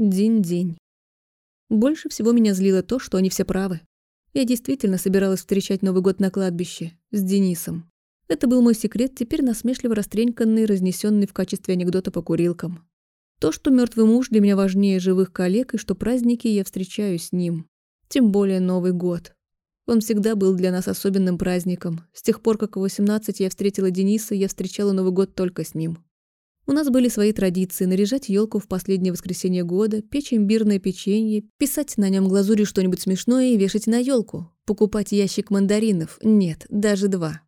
День-день. Больше всего меня злило то, что они все правы. Я действительно собиралась встречать Новый год на кладбище с Денисом. Это был мой секрет, теперь насмешливо растреньканный, разнесенный в качестве анекдота по курилкам. То, что мертвый муж для меня важнее живых коллег, и что праздники я встречаю с ним. Тем более Новый год. Он всегда был для нас особенным праздником. С тех пор, как в 18 я встретила Дениса, я встречала Новый год только с ним. У нас были свои традиции – наряжать елку в последнее воскресенье года, печь имбирное печенье, писать на нем глазурью что-нибудь смешное и вешать на елку, покупать ящик мандаринов, нет, даже два.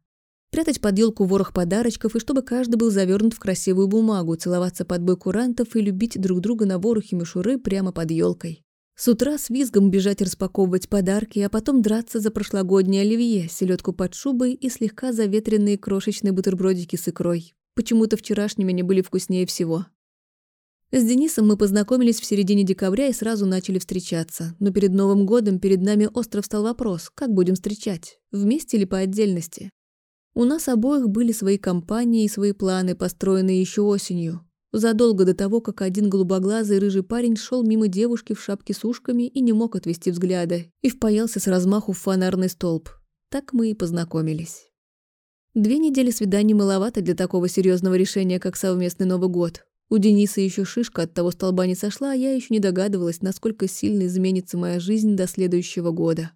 Прятать под елку ворох подарочков, и чтобы каждый был завернут в красивую бумагу, целоваться под бой курантов и любить друг друга на ворохе мишуры прямо под елкой. С утра с визгом бежать распаковывать подарки, а потом драться за прошлогоднее оливье, селедку под шубой и слегка заветренные крошечные бутербродики с икрой. Почему-то вчерашними они были вкуснее всего. С Денисом мы познакомились в середине декабря и сразу начали встречаться. Но перед Новым годом перед нами остро встал вопрос, как будем встречать, вместе или по отдельности. У нас обоих были свои компании и свои планы, построенные еще осенью. Задолго до того, как один голубоглазый рыжий парень шел мимо девушки в шапке с ушками и не мог отвести взгляда, и впаялся с размаху в фонарный столб. Так мы и познакомились. Две недели свиданий маловато для такого серьезного решения, как совместный Новый год. У Дениса еще шишка от того столба не сошла, а я еще не догадывалась, насколько сильно изменится моя жизнь до следующего года.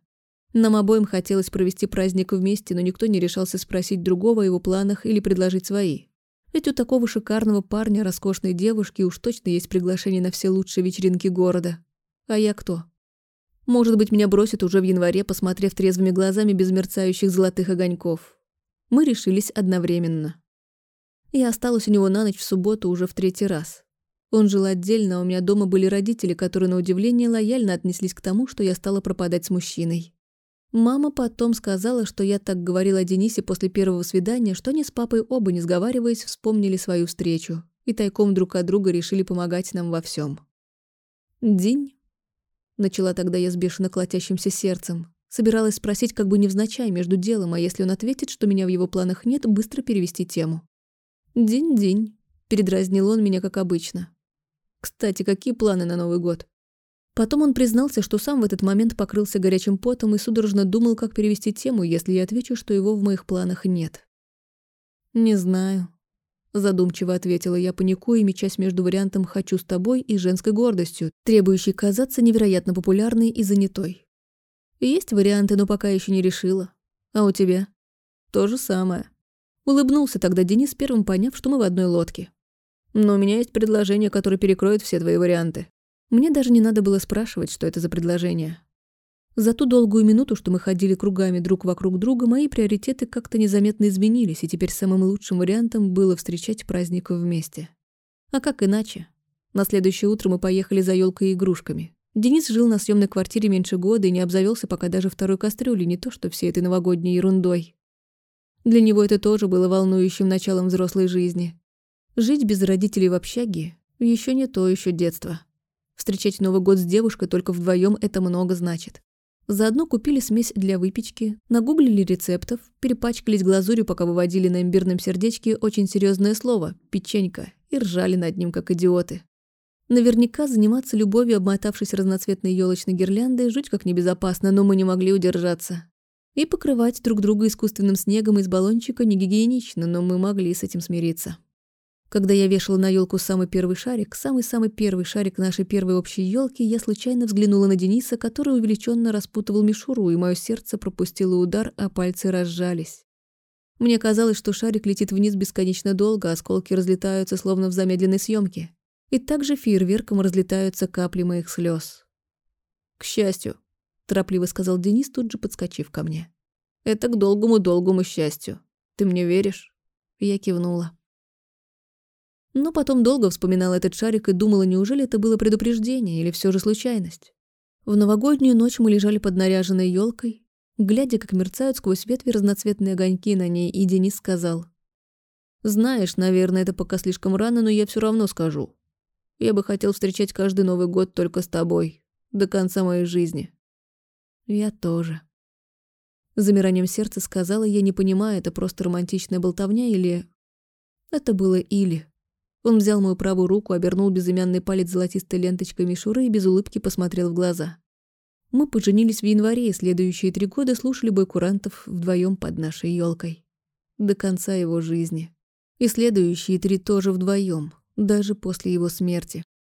Нам обоим хотелось провести праздник вместе, но никто не решался спросить другого о его планах или предложить свои. Ведь у такого шикарного парня, роскошной девушки уж точно есть приглашение на все лучшие вечеринки города. А я кто? Может быть, меня бросят уже в январе, посмотрев трезвыми глазами без мерцающих золотых огоньков. Мы решились одновременно. Я осталась у него на ночь в субботу уже в третий раз. Он жил отдельно, а у меня дома были родители, которые, на удивление, лояльно отнеслись к тому, что я стала пропадать с мужчиной. Мама потом сказала, что я так говорила о Денисе после первого свидания, что они с папой оба, не сговариваясь, вспомнили свою встречу и тайком друг от друга решили помогать нам во всем. «День?» – начала тогда я с бешено колотящимся сердцем. Собиралась спросить как бы невзначай между делом, а если он ответит, что меня в его планах нет, быстро перевести тему. «День-день», — передразнил он меня, как обычно. «Кстати, какие планы на Новый год?» Потом он признался, что сам в этот момент покрылся горячим потом и судорожно думал, как перевести тему, если я отвечу, что его в моих планах нет. «Не знаю», — задумчиво ответила я, паникуя, мечась между вариантом «хочу с тобой» и женской гордостью, требующей казаться невероятно популярной и занятой. Есть варианты, но пока еще не решила. А у тебя? То же самое. Улыбнулся тогда Денис, первым поняв, что мы в одной лодке. Но у меня есть предложение, которое перекроет все твои варианты. Мне даже не надо было спрашивать, что это за предложение. За ту долгую минуту, что мы ходили кругами друг вокруг друга, мои приоритеты как-то незаметно изменились, и теперь самым лучшим вариантом было встречать праздник вместе. А как иначе? На следующее утро мы поехали за елкой и игрушками. Денис жил на съемной квартире меньше года и не обзавелся пока даже второй кастрюлей, не то что всей этой новогодней ерундой. Для него это тоже было волнующим началом взрослой жизни. Жить без родителей в общаге – еще не то еще детство. Встречать Новый год с девушкой только вдвоем это много значит. Заодно купили смесь для выпечки, нагуглили рецептов, перепачкались глазурью, пока выводили на имбирном сердечке очень серьезное слово – печенька, и ржали над ним, как идиоты. Наверняка заниматься любовью, обмотавшись разноцветной елочной гирляндой, жуть как небезопасно, но мы не могли удержаться. И покрывать друг друга искусственным снегом из баллончика не гигиенично, но мы могли с этим смириться. Когда я вешала на елку самый первый шарик, самый-самый первый шарик нашей первой общей елки, я случайно взглянула на Дениса, который увеличенно распутывал мишуру, и мое сердце пропустило удар, а пальцы разжались. Мне казалось, что шарик летит вниз бесконечно долго, осколки разлетаются, словно в замедленной съемке. И также фейерверком разлетаются капли моих слез. «К счастью», — торопливо сказал Денис, тут же подскочив ко мне. «Это к долгому-долгому счастью. Ты мне веришь?» Я кивнула. Но потом долго вспоминала этот шарик и думала, неужели это было предупреждение или все же случайность. В новогоднюю ночь мы лежали под наряженной елкой, глядя, как мерцают сквозь ветви разноцветные огоньки на ней, и Денис сказал. «Знаешь, наверное, это пока слишком рано, но я все равно скажу. Я бы хотел встречать каждый Новый год только с тобой. До конца моей жизни. Я тоже. Замиранием сердца сказала я, не понимая, это просто романтичная болтовня или... Это было или. Он взял мою правую руку, обернул безымянный палец золотистой ленточкой мишуры и без улыбки посмотрел в глаза. Мы поженились в январе, и следующие три года слушали бой курантов вдвоем под нашей елкой. До конца его жизни. И следующие три тоже вдвоем, даже после его смерти.